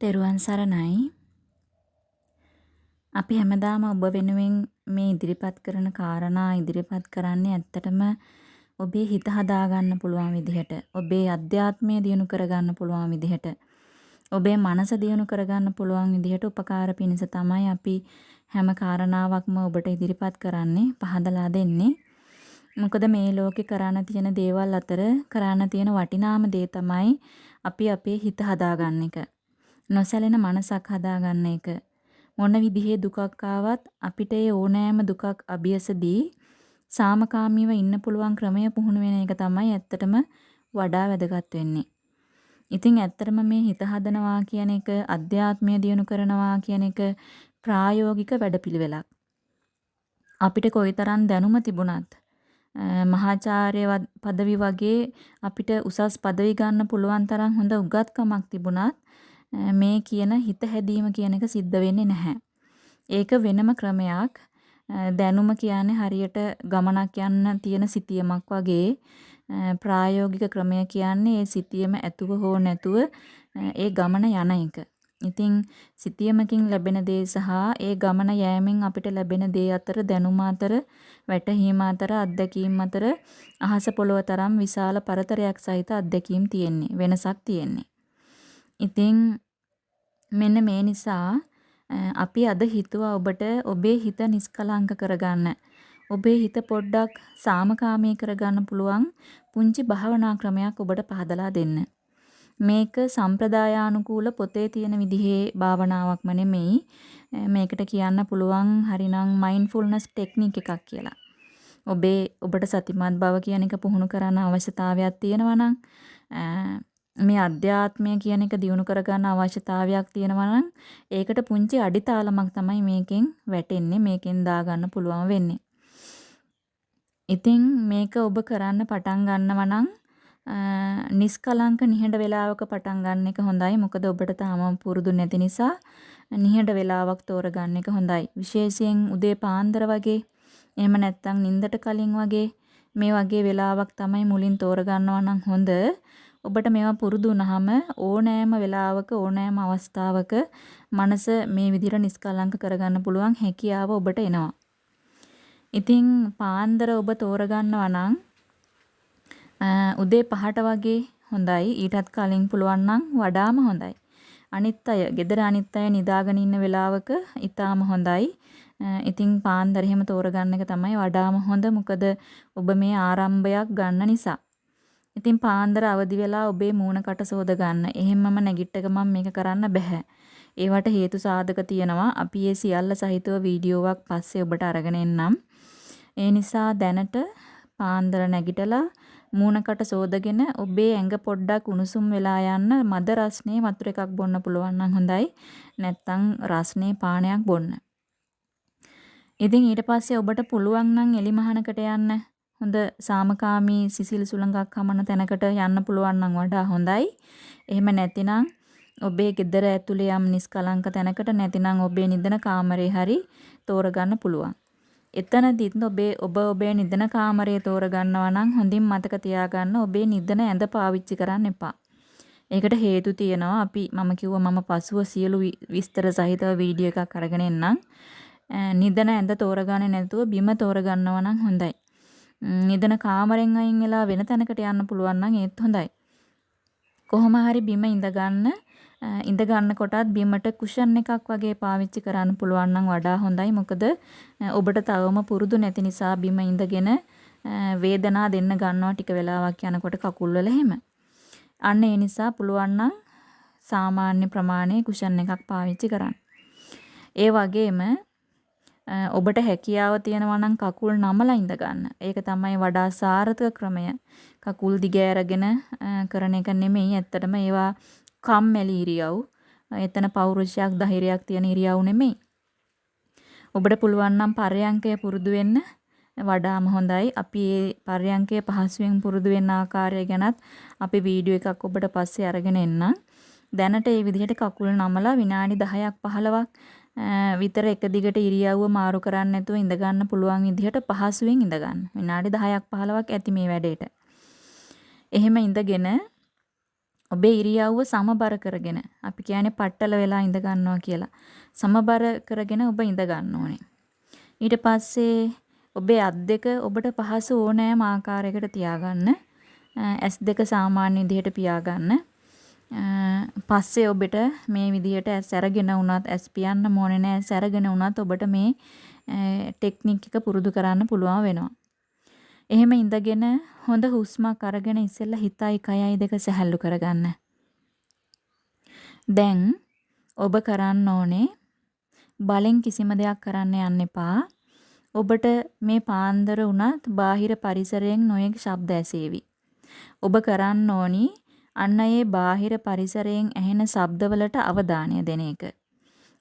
තෙරුවන් සරණයි. අපි හැමදාම ඔබ වෙනුවෙන් මේ ඉදිරිපත් කරන කාරණා ඉදිරිපත් කරන්නේ ඇත්තටම ඔබේ හිත හදාගන්න පුළුවන් විදිහට, ඔබේ අධ්‍යාත්මය දියුණු කරගන්න පුළුවන් විදිහට, ඔබේ මනස දියුණු කරගන්න පුළුවන් විදිහට උපකාර පිණිස තමයි අපි හැම කාරණාවක්ම ඔබට ඉදිරිපත් කරන්නේ, පහදලා දෙන්නේ. මොකද මේ ලෝකේ කරන්න තියෙන දේවල් අතර කරන්න තියෙන වටිනාම දේ තමයි අපි අපේ හිත හදාගන්න එක. නොසැලෙන මනසක් හදාගන්න එක. මොන විදිහේ දුකක් ආවත් අපිට ඒ ඕනෑම දුකක් අභියසදී සාමකාමීව ඉන්න පුළුවන් ක්‍රමය පුහුණු වෙන එක තමයි ඇත්තටම වඩා වැදගත් වෙන්නේ. ඉතින් ඇත්තටම මේ හිත හදනවා කියන එක අධ්‍යාත්මය දියුණු කරනවා කියන එක ප්‍රායෝගික වැඩපිළිවෙලක්. අපිට කොයිතරම් දැනුම තිබුණත් මහාචාර්ය পদවි වගේ අපිට උසස් পদවි ගන්න පුළුවන් තරම් හොඳ උගත්කමක් තිබුණත් මේ කියන හිත හැදීම කියන එක සිද්ධ වෙන්නේ නැහැ. ඒක වෙනම ක්‍රමයක්. දැනුම කියන්නේ හරියට ගමනක් යන්න තියෙන සිතියමක් වගේ ප්‍රායෝගික ක්‍රමය කියන්නේ ඒ සිතියම ඇතුව හෝ නැතුව ඒ ගමන යන එක. ඉතින් සිතියමකින් ලැබෙන දේ සහ ඒ ගමන යෑමෙන් අපිට ලැබෙන දේ අතර දැනුම අතර වැටහීම අතර අත්දැකීම් අතර අහස පොළොව තරම් විශාල පරතරයක් සහිත අත්දැකීම් තියෙන්නේ වෙනසක් තියෙන්නේ. ඉතින් මෙන්න මේ නිසා අපි අද හිතුවා ඔබට ඔබේ හිත නිස්කලංක කරගන්න ඔබේ හිත පොඩ්ඩක් සාමකාමී කරගන්න පුළුවන් පුංචි භාවනා ක්‍රමයක් ඔබට පහදලා දෙන්න. මේක සම්ප්‍රදායානුකූල පොතේ තියෙන විදිහේ භාවනාවක්ම නෙමෙයි. මේකට කියන්න පුළුවන් හරිනම් මයින්ඩ්ෆුල්නස් ටෙක්නික් එකක් කියලා. ඔබේ ඔබට සතිමත් බව කියන එක පුහුණු කරන්න අවශ්‍යතාවයක් තියෙනවා නම් මේ අධ්‍යාත්මය කියන එක දියුණු කරගන්න අවශ්‍යතාවයක් තියෙනවා නම් ඒකට පුංචි අඩිතාලමක් තමයි මේකෙන් වැටෙන්නේ මේකෙන් දාගන්න පුළුවන් වෙන්නේ. ඉතින් මේක ඔබ කරන්න පටන් ගන්නවා නම් නිස්කලංක නිහඬ වේලාවක පටන් ගන්න එක හොඳයි. මොකද ඔබට තාම පුරුදු නැති නිසා නිහඬ වේලාවක් තෝරගන්න එක හොඳයි. විශේෂයෙන් උදේ පාන්දර වගේ එහෙම නැත්නම් නිින්දට කලින් වගේ මේ වගේ වෙලාවක් තමයි මුලින් තෝරගන්නවා නම් හොඳ. ඔබට මේවා පුරුදු වුණාම ඕනෑම වෙලාවක ඕනෑම අවස්ථාවක මනස මේ විදිහට නිස්කලංක කරගන්න පුළුවන් හැකියාව ඔබට එනවා. ඉතින් පාන්දර ඔබ තෝරගන්නවා නම් උදේ 5ට වගේ හොඳයි. ඊටත් කලින් පුළුවන් නම් වඩාම හොඳයි. අනිත් අය, gedara අනිත් අය නිදාගෙන ඉන්න වෙලාවක ඊටාම හොඳයි. ඉතින් පාන්දර එහෙම තෝරගන්න එක තමයි වඩාම හොඳ. මොකද ඔබ මේ ආරම්භයක් ගන්න නිසා. ඉතින් පාන්දර අවදි වෙලා ඔබේ මූණකට සෝද ගන්න. එහෙම්මම නැගිට ගමන් මේක කරන්න බෑ. ඒවට හේතු සාධක තියෙනවා. අපි ඒ සියල්ල සහිතව වීඩියෝවක් පස්සේ ඔබට අරගෙන එන්නම්. ඒ නිසා දැනට පාන්දර නැගිටලා මූණකට සෝදගෙන ඔබේ ඇඟ පොඩ්ඩක් උණුසුම් වෙලා යන්න මද රස්නේ වතුර එකක් බොන්න පුළුවන් නම් හොඳයි. නැත්තම් රස්නේ පානයක් බොන්න. ඉතින් ඊට පස්සේ ඔබට පුළුවන් නම් එලිමහනකට යන්න හොඳ සාමකාමී සිසිල් සුළඟක් හමන තැනකට යන්න පුළුවන් නම් වඩා හොඳයි. එහෙම නැතිනම් ඔබේ ගෙදර ඇතුලේ යම් නිස්කලංක තැනකට නැතිනම් ඔබේ නිදන කාමරේ හරි තෝරගන්න පුළුවන්. එතනදිත් ඔබේ ඔබ ඔබේ නිදන කාමරය තෝරගන්නවා නම් හොඳින් මතක තියාගන්න ඔබේ නිදන ඇඳ පාවිච්චි කරන්න එපා. ඒකට හේතු තියෙනවා. අපි මම කිව්වා මම පසුව සියලු විස්තර සහිතව වීඩියෝ එකක් අරගෙන එන්නම්. නිදන ඇඳ තෝරගන්නේ නැතුව බිම තෝරගන්නවා නම් හොඳයි. නිදන කාමරෙන් අයින් වෙලා වෙන තැනකට යන්න පුළුවන් නම් ඒත් හොඳයි. කොහොම හරි බිම ඉඳ ගන්න ඉඳ ගන්නකොටත් බිමට කුෂන් එකක් වගේ පාවිච්චි කරන්න පුළුවන් නම් වඩා හොඳයි. මොකද ඔබට තවම පුරුදු නැති නිසා බිම ඉඳගෙන වේදනා දෙන්න ගන්නවා ටික වෙලාවක් යනකොට කකුල් වල එහෙම. අන්න ඒ නිසා පුළුවන් නම් සාමාන්‍ය ප්‍රමාණයේ කුෂන් එකක් පාවිච්චි කරන්න. ඒ වගේම ඔබට හැකියාව තියෙනවා නම් කකුල් නමලා ඉඳ ගන්න. ඒක තමයි වඩා සාර්ථක ක්‍රමය. කකුල් දිග ඇරගෙන කරන එක නෙමෙයි. ඇත්තටම ඒවා කම්මැලි ඉරියව්. එතන පෞරුෂයක් ධෛර්යයක් තියෙන ඉරියව් නෙමෙයි. ඔබට පුළුවන් නම් පරයන්කය පුරුදු වෙන්න වඩාම හොඳයි. අපි මේ පරයන්කය පහසුවෙන් පුරුදු වෙන්න ආකාරය ගැනත් අපි වීඩියෝ එකක් ඔබට පස්සේ අරගෙන එන්නම්. දැනට මේ විදිහට කකුල් නමලා විනාඩි 10ක් 15ක් විතර එක දිගට ඉරියව්ව මාරු කරන්නේ නැතුව ඉඳ ගන්න පුළුවන් විදිහට පහසුවෙන් ඉඳ ගන්න. විනාඩි 10ක් 15ක් ඇති මේ වැඩේට. එහෙම ඉඳගෙන ඔබේ ඉරියව්ව සමබර කරගෙන අපි කියන්නේ පట్టල වෙලා ඉඳ ගන්නවා කියලා. සමබර කරගෙන ඔබ ඉඳ ගන්න ඕනේ. ඊට පස්සේ ඔබේ අත් දෙක ඔබට පහසු ඕනෑම ආකාරයකට තියාගන්න. S2 සාමාන්‍ය විදිහට පියාගන්න. පස්සේ ඔබට මේ විදිහට ඇස් අරගෙන වුණත් ඇස් පියන්න ඕනේ නැහැ. ඇස් අරගෙන වුණත් ඔබට මේ ටෙක්නික් එක පුරුදු කරන්න පුළුවන් වෙනවා. එහෙම ඉඳගෙන හොඳ හුස්මක් අරගෙන ඉස්සෙල්ලා හිතයි කයයි දෙක සැහැල්ලු කරගන්න. දැන් ඔබ කරන්න ඕනේ බලෙන් කිසිම දෙයක් කරන්න යන්න එපා. ඔබට මේ පාන්දර වුණත් බාහිර පරිසරයෙන් නොයෙක් ශබ්ද ඇසේවි. ඔබ කරන්න ඕනි අන්න ඒ බාහිර පරිසරයෙන් ඇහෙන ශබ්දවලට අවධානය දෙන එක.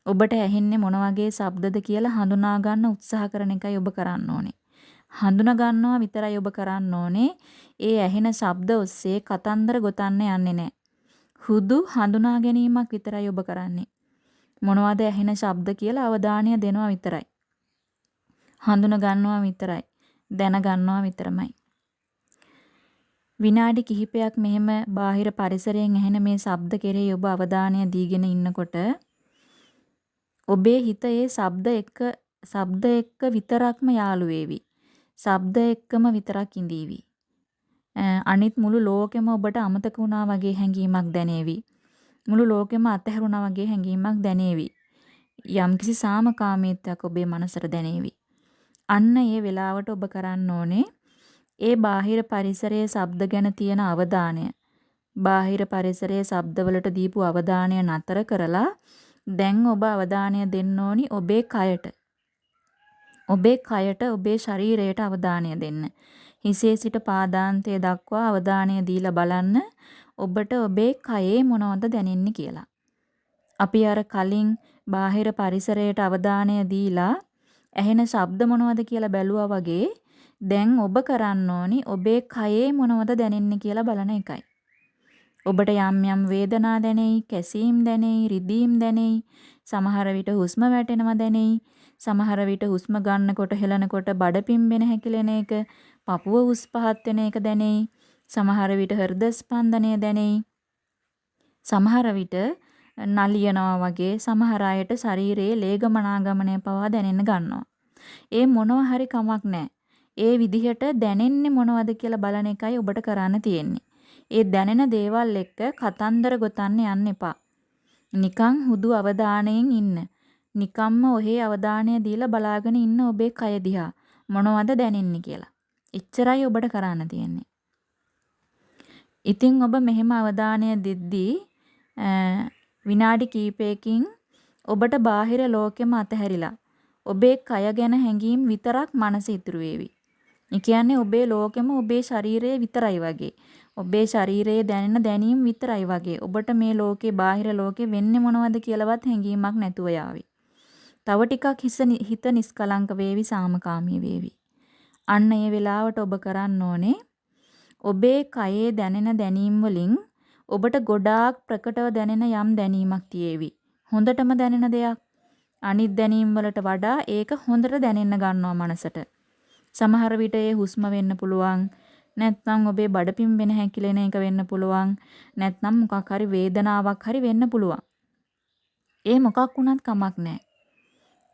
ඔබට ඇහෙන්නේ මොන වගේ ශබ්දද කියලා හඳුනා ගන්න උත්සාහ කරන එකයි ඔබ කරන්න ඕනේ. හඳුනා ගන්නවා විතරයි ඔබ කරන්න ඕනේ. ඒ ඇහෙන ශබ්ද ඔස්සේ කතන්දර ගොතන්න යන්නේ නැහැ. හුදු හඳුනා ගැනීමක් විතරයි ඔබ කරන්නේ. මොනවද ඇහෙන ශබ්ද කියලා අවධානය දෙනවා විතරයි. හඳුන ගන්නවා විතරයි. දැන ගන්නවා විතරමයි. විනාඩි කිහිපයක් මෙහෙම බාහිර පරිසරයෙන් ඇහෙන මේ ශබ්ද කෙරෙහි ඔබ අවධානය දීගෙන ඉන්නකොට ඔබේ හිත ඒ ශබ්ද එක්ක ශබ්ද එක්ක විතරක්ම යාළු වේවි. ශබ්ද එක්කම විතරක් ඉඳීවි. අනිත් මුළු ලෝකෙම ඔබට අමතක වුණා වගේ හැඟීමක් දැනේවි. මුළු ලෝකෙම අතහැරුණා වගේ හැඟීමක් දැනේවි. යම්කිසි සාමකාමීත්වයක් ඔබේ මනසට දැනේවි. අන්න ඒ වෙලාවට ඔබ කරන්න ඕනේ ඒ බාහිර පරිසරයේ ශබ්ද ගැන තියෙන අවධානය බාහිර පරිසරයේ ශබ්දවලට දීපු අවධානය නතර කරලා දැන් ඔබ අවධානය දෙන්න ඕනි ඔබේ කයට. ඔබේ කයට ඔබේ ශරීරයට අවධානය දෙන්න. හිසේ සිට පාදාන්තය දක්වා අවධානය දීලා බලන්න ඔබට ඔබේ කයේ මොනවද දැනෙන්නේ කියලා. අපි අර කලින් බාහිර පරිසරයට අවධානය දීලා ඇහෙන ශබ්ද මොනවද කියලා බැලුවා වගේ දැන් ඔබ කරන්න ඕනි ඔබේ කයේ මොනවද දැනෙන්නේ කියලා බලන එකයි. ඔබට යම් යම් වේදනා දැනෙයි, කැසීම් දැනෙයි, රිදීම් දැනෙයි, සමහර විට හුස්ම වැටෙනවා දැනෙයි, සමහර විට හුස්ම ගන්නකොට හෙලනකොට බඩ පිම්බෙන හැකිලෙන එක, පපුව උස් පහත් වෙන එක දැනෙයි, සමහර විට හෘද ස්පන්දනය දැනෙයි. සමහර විට නලියනවා වගේ සමහර අයට ශරීරයේ ලේගමනාගමනය පවා දැනෙන්න ගන්නවා. ඒ මොනවා හරි කමක් නැහැ. ඒ විදිහට දැනෙන්නේ මොනවද කියලා බලන එකයි ඔබට කරන්න තියෙන්නේ. ඒ දැනෙන දේවල් එක්ක කතන්දර ගොතන්න යන්න එපා. නිකන් හුදු අවධානයෙන් ඉන්න. නිකම්ම ඔහේ අවධානය දීලා බලාගෙන ඉන්න ඔබේ කය දිහා මොනවද දැනෙන්නේ කියලා. එච්චරයි ඔබට කරන්න තියෙන්නේ. ඉතින් ඔබ මෙහෙම අවධානය දෙද්දී විනාඩි කිහිපයකින් ඔබට බාහිර ලෝකෙම අතහැරිලා ඔබේ කය ගැන හැඟීම් විතරක් මනස ඉතුරු වේවි. ඒ කියන්නේ ඔබේ ලෝකෙම ඔබේ ශරීරය විතරයි වගේ. ඔබේ ශරීරයේ දැනෙන දැනීම් විතරයි වගේ. ඔබට මේ ලෝකේ බාහිර ලෝකේ වෙන්නේ මොනවද කියලාවත් හැඟීමක් නැතුව යාවි. තව ටිකක් හිත නිස්කලංක වේවි සාමකාමී වේවි. අන්න ඒ වෙලාවට ඔබ කරන්න ඕනේ ඔබේ කයේ දැනෙන දැනීම් වලින් ඔබට ගොඩාක් ප්‍රකටව දැනෙන යම් දැනීමක් තියේවි. හොඳටම දැනෙන දෙයක්. අනිත් දැනීම් වලට වඩා ඒක හොඳට දැනෙන්න ගන්නවා මනසට. සමහර විට ඒ හුස්ම වෙන්න පුළුවන්. නැත්නම් ඔබේ බඩ පිම්බෙන හැකිලෙන එක වෙන්න පුළුවන්. නැත්නම් මොකක් හරි වේදනාවක් හරි වෙන්න පුළුවන්. ඒ මොකක් වුණත් කමක් නැහැ.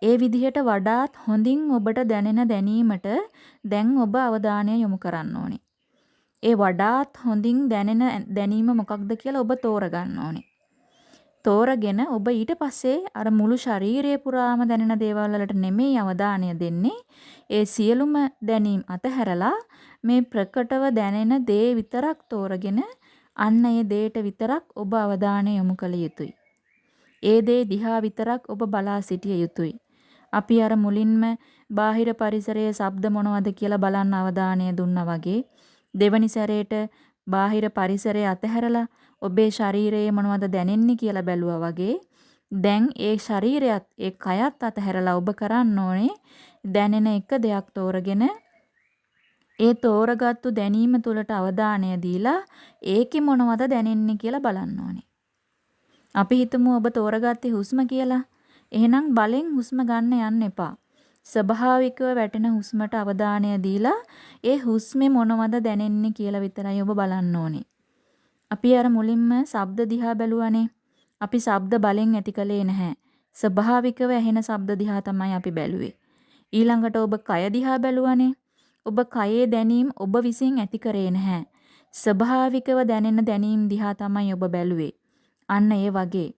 ඒ විදිහට වඩාත් හොඳින් ඔබට දැනෙන දැනීමට දැන් ඔබ අවධානය යොමු කරන්න ඕනේ. ඒ වඩාත් හොඳින් දැනෙන දැනීම මොකක්ද කියලා ඔබ තෝරගන්න ඕනේ. තෝරගෙන ඔබ ඊට පස්සේ අර මුළු ශරීරය පුරාම දැනෙන දේවල් වලට නෙමෙයි අවධානය දෙන්නේ. ඒ සියලුම දැනීම් අතහැරලා මේ ප්‍රකටව දැනෙන දේ විතරක් තෝරගෙන අන්න ඒ දේට විතරක් ඔබ අවධානය යොමු කළ යුතුයි. ඒ දේ දිහා විතරක් ඔබ බලා සිටිය යුතුයි. අපි අර මුලින්ම බාහිර පරිසරයේ ශබ්ද මොනවද කියලා බලන්න අවධානය දුන්නා වගේ දෙවනි සැරේට බාහිර පරිසරය අතහැරලා ඔබේ ශරීරයේ මොනවද දැනෙන්නේ කියලා බැලුවා වගේ දැන් ඒ ශරීරයත් ඒ කයත් අතහැරලා ඔබ කරන්න ඕනේ දැනෙන එක දෙයක් තෝරගෙන ඒ තෝරගත්තු දැනීම තුළට අවධානය දීලා ඒකේ මොනවද දැනෙන්නේ කියලා බලන්න ඕනේ. අපි හිතමු ඔබ තෝරගත්තේ හුස්ම කියලා. එහෙනම් බලෙන් හුස්ම ගන්න යන්න එපා. ස්වභාවිකව වැටෙන හුස්මට අවධානය දීලා ඒ හුස්මේ මොනවද දැනෙන්නේ කියලා විතරයි ඔබ බලන්න ඕනේ. අපි අර මුලින්ම ශබ්ද දිහා බැලුවානේ. අපි ශබ්ද බලෙන් ඇති කළේ නැහැ. ස්වභාවිකව ඇහෙන ශබ්ද දිහා තමයි අපි බැලුවේ. ඊළඟට ඔබ කය දිහා බැලුවානේ. ඔබ කයේ දැනීම් ඔබ විසින් ඇති කරේ නැහැ. ස්වභාවිකව දැනෙන දැනීම් දිහා තමයි ඔබ බැලුවේ. අන්න ඒ වගේ.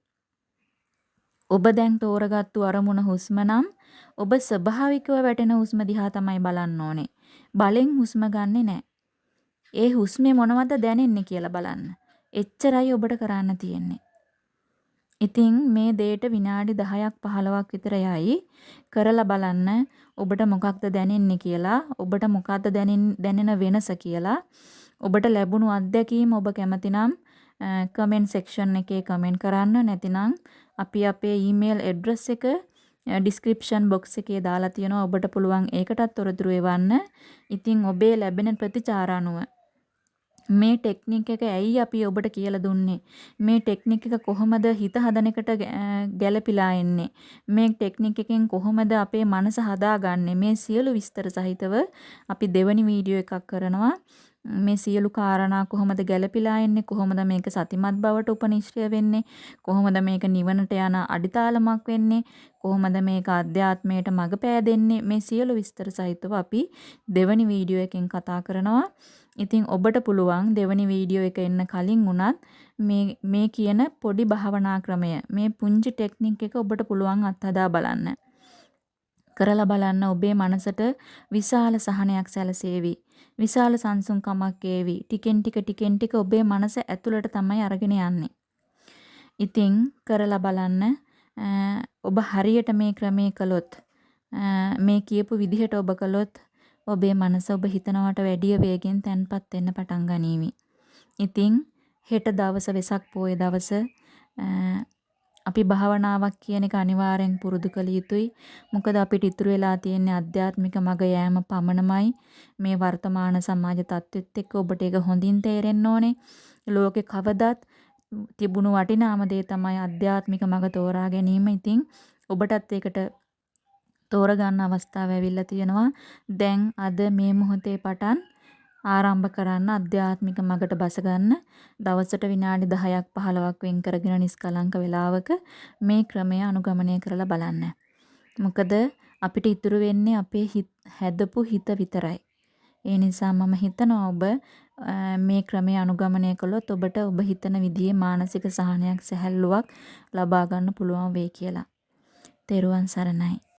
ඔබ දැන් තෝරගත්තු අරමුණ හුස්ම නම් ඔබ ස්වභාවිකව වැටෙන හුස්ම දිහා තමයි බලන්න ඕනේ. බලෙන් හුස්ම ගන්නෙ නෑ. ඒ හුස්මේ මොනවද දැනෙන්නේ කියලා බලන්න. එච්චරයි ඔබට කරන්න තියෙන්නේ. ඉතින් මේ දේට විනාඩි 10ක් 15ක් විතර යයි කරලා බලන්න ඔබට මොකක්ද දැනෙන්නේ කියලා ඔබට මොකක්ද දැනෙන වෙනස කියලා ඔබට ලැබුණු අත්දැකීම ඔබ කැමතිනම් කමෙන්ට් සෙක්ෂන් එකේ කමෙන්ට් කරන්න නැතිනම් අපි අපේ ඊමේල් ඇඩ්‍රස් එක ඩිස්ක්‍රිප්ෂන් බොක්ස් එකේ දාලා තියෙනවා. ඔබට පුළුවන් ඒකටත් තොරතුරු එවන්න. ඉතින් ඔබේ ලැබෙන ප්‍රතිචාර අනුව. මේ ටෙක්නික් එක ඇයි අපි ඔබට කියලා දුන්නේ? මේ ටෙක්නික් එක කොහොමද හිත හදන එකට ගැළපීලා එන්නේ? මේ ටෙක්නික් එකෙන් කොහොමද අපේ මනස හදාගන්නේ? මේ සියලු විස්තර සහිතව අපි දෙවනි වීඩියෝ එකක් කරනවා. මේ සියලු කාරණා කොහොමද ගැළපීලා එන්නේ? කොහොමද මේක සතිමත් බවට උපනිශ්‍රය වෙන්නේ? කොහොමද මේක නිවනට යන අඩිතාලමක් වෙන්නේ? කොහොමද මේක අධ්‍යාත්මයට මඟ පෑදෙන්නේ? මේ සියලු විස්තර සහිතව අපි දෙවනි වීඩියෝ එකෙන් කතා කරනවා. ඉතින් ඔබට පුළුවන් දෙවනි වීඩියෝ එක එන්න කලින් උනත් මේ මේ කියන පොඩි භාවනා ක්‍රමය මේ පුංචි ටෙක්නික් එක ඔබට පුළුවන් අත්හදා බලන්න. කරලා බලන්න ඔබේ මනසට විශාල සහනයක් සැලසේවි. විශාල සංසුන්කමක් ඒවි. ටිකෙන් ටික ටිකෙන් ටික ඔබේ මනස ඇතුළට තමයි අරගෙන යන්නේ. ඉතින් කරලා බලන්න ඔබ හරියට මේ ක්‍රමයේ කළොත් මේ කියපු විදිහට ඔබ කළොත් ඔබේ මනස ඔබ හිතනවට වැඩිය වේගෙන් තැන්පත් වෙන්න පටන් ගනීවි. ඉතින් හෙට දවස වෙසක් පෝය දවස අපි භාවනාවක් කියන එක අනිවාර්යෙන් පුරුදු කළ යුතුයි. මොකද අපිට ඉතුරු වෙලා තියෙන්නේ අධ්‍යාත්මික මඟ යෑම පමණමයි. මේ වර්තමාන සමාජ තත්ත්වෙත් එක්ක ඔබට ඒක හොඳින් තේරෙන්න ඕනේ. ලෝකේ කවදත් තිබුණු වටිනාම දේ තමයි අධ්‍යාත්මික මඟ තෝරා ගැනීම. ඉතින් ඔබටත් ඒකට තෝරගන්න අවස්ථාව ඇවිල්ලා තියෙනවා. දැන් අද මේ මොහොතේ පටන් ආරම්භ කරන්න අධ්‍යාත්මික මගට බස ගන්න දවසට විනාඩි 10ක් 15ක් වෙන් කරගෙන නිස්කලංක වේලාවක මේ ක්‍රමය අනුගමනය කරලා බලන්න. මොකද අපිට ඉතුරු වෙන්නේ අපේ හැදපු හිත විතරයි. ඒ නිසා මම හිතනවා ඔබ මේ ක්‍රමය අනුගමනය කළොත් ඔබට ඔබ හිතන විදිහේ මානසික සහනයක් සැහැල්ලුවක් ලබා ගන්න පුළුවන් වෙයි කියලා. තෙරුවන් සරණයි.